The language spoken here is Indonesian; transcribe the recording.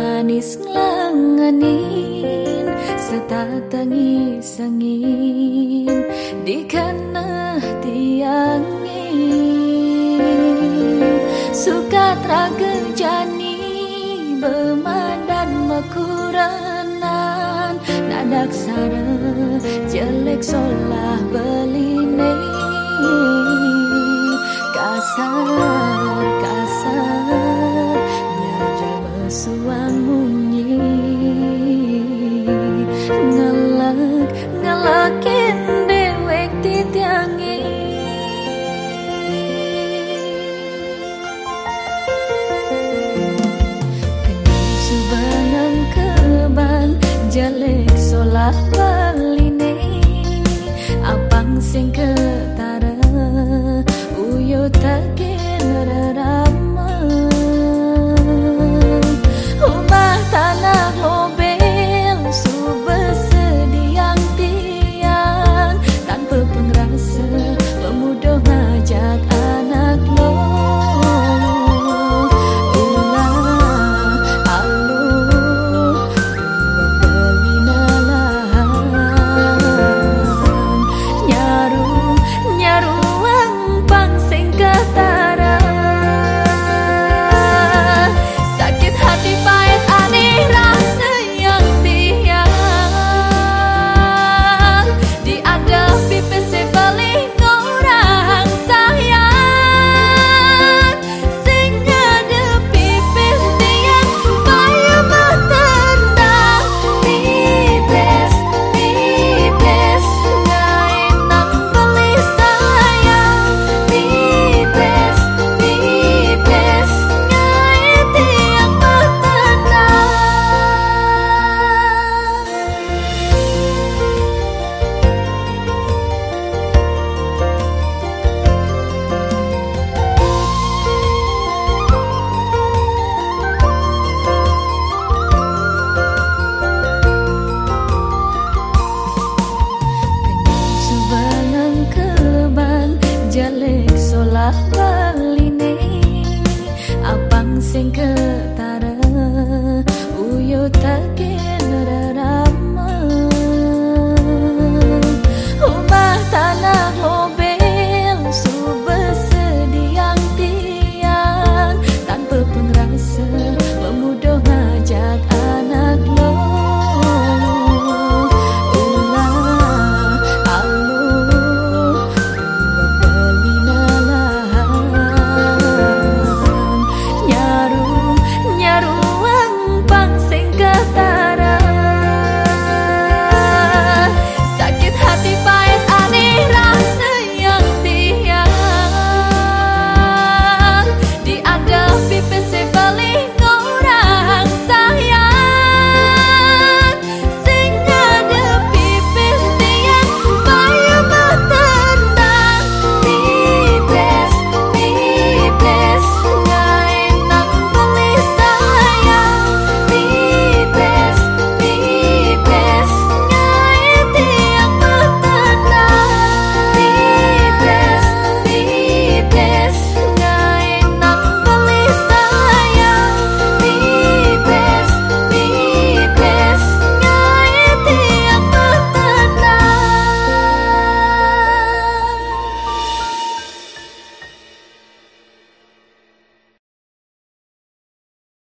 manis langanin Setatangis-angin Di kanah tiangin Suka tragejani Bemadan makuranan Nadak sara jelek solah beline. Kasar suan munyi ngelak ngelakin dewek titiangi Jalek solah ba